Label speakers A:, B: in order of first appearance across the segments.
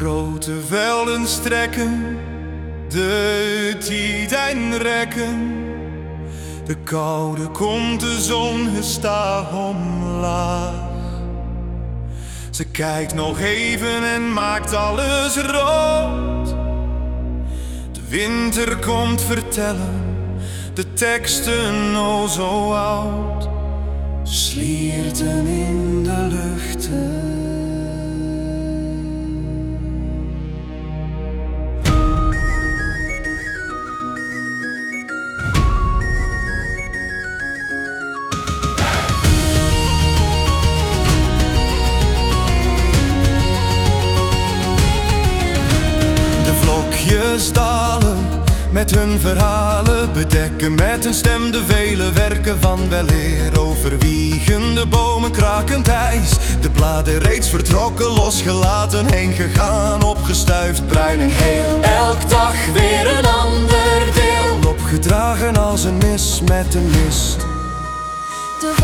A: Grote velden strekken, de tijden rekken. De koude komt, de zon gestaag omlaag. Ze kijkt nog even en maakt alles rood. De winter komt vertellen, de teksten o zo oud. Slierten Vlokjes dalen met hun verhalen, bedekken met hun stem de vele werken van weleer. Overwiegende bomen, krakend ijs, de bladen reeds vertrokken, losgelaten, heen gegaan, opgestuifd, bruin en geel.
B: Elk dag weer een ander deel.
A: Opgedragen als een mis met een mist.
C: De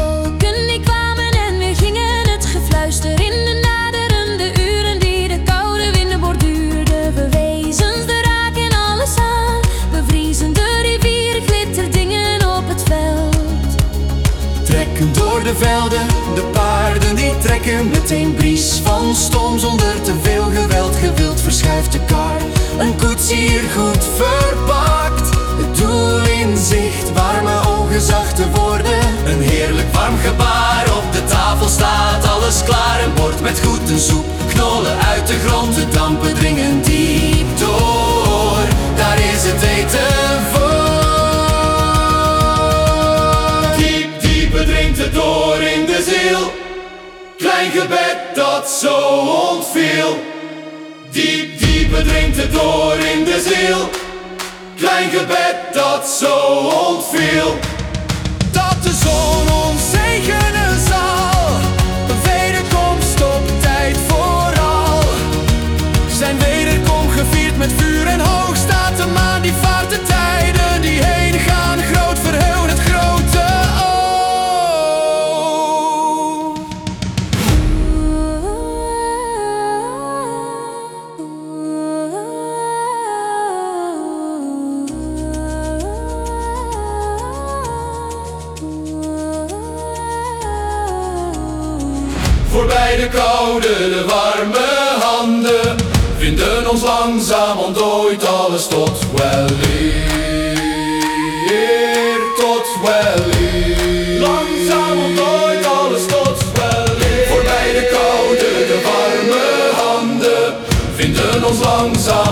C: de
A: paarden die trekken meteen bries van stom zonder te veel geweld. Gewild verschuift de kar, een koetsier goed verpakt. Het doel in zicht, warme ogen, zachte woorden. Een heerlijk warm gebaar, op de tafel staat alles klaar. Een bord met goed en soep, knollen uit de grond. De dampen dringen diep door, daar is het eten Klein gebed dat zo ontviel. Diep, diepe dringt het door in de ziel. Klein gebed dat zo ontviel. Voorbij de koude, de warme handen. Vinden ons langzaam ontdooid alles tot weleer Tot weleer Langzaam ontdooid alles tot weleer Voorbij de koude, de warme handen. Vinden ons langzaam